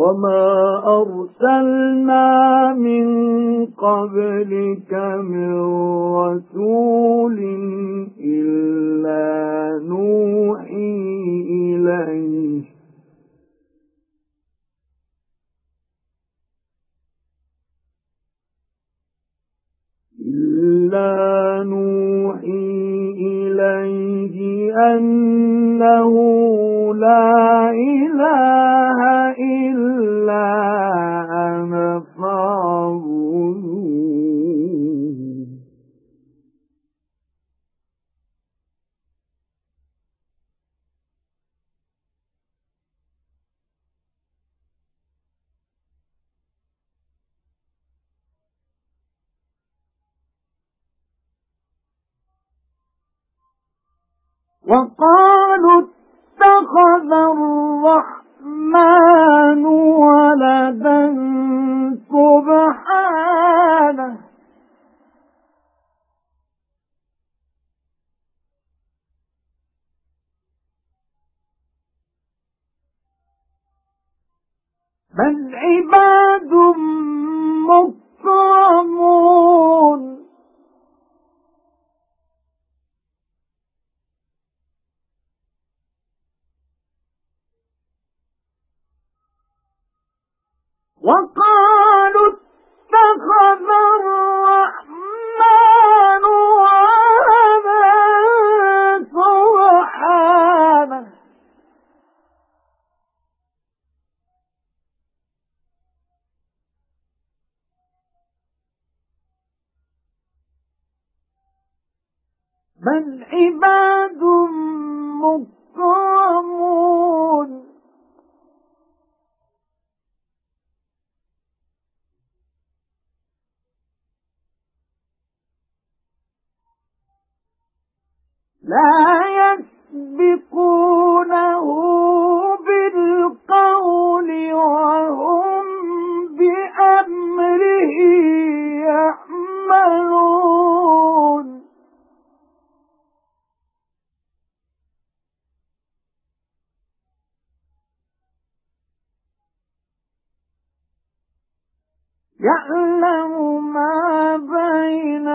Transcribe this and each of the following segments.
وَمَا أَرْسَلْنَا مِن قَبْلِكَ مِن رَّسُولٍ إِلَّا نُوحِي إِلَيْهِ. إِلَّا نُوحِي إِلَيْهِ أَنَّهُ لَا إِلَٰهَ إِلَّا أَنَا فَاعْبُدُونِ وَقَالُوا اتَّخَذَ الرَّحْمَنُ وَلَدًا سُبْحَانَهُ. بَلْ عِبَادٌ مُكْرَمُونَ بَلْ عِبَادٌ مُكْرَمُونَ. لَا يَسْبِقُونَهُ يَعْلَمُ مَا بَيْنَ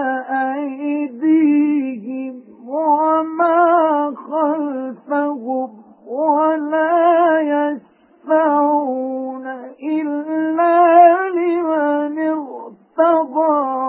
أَيْدِيهِمْ وَمَا خَلْفَهُمْ وَلَا يَشْفَعُونَ إِلَّا لِمَنِ ارْتَضَى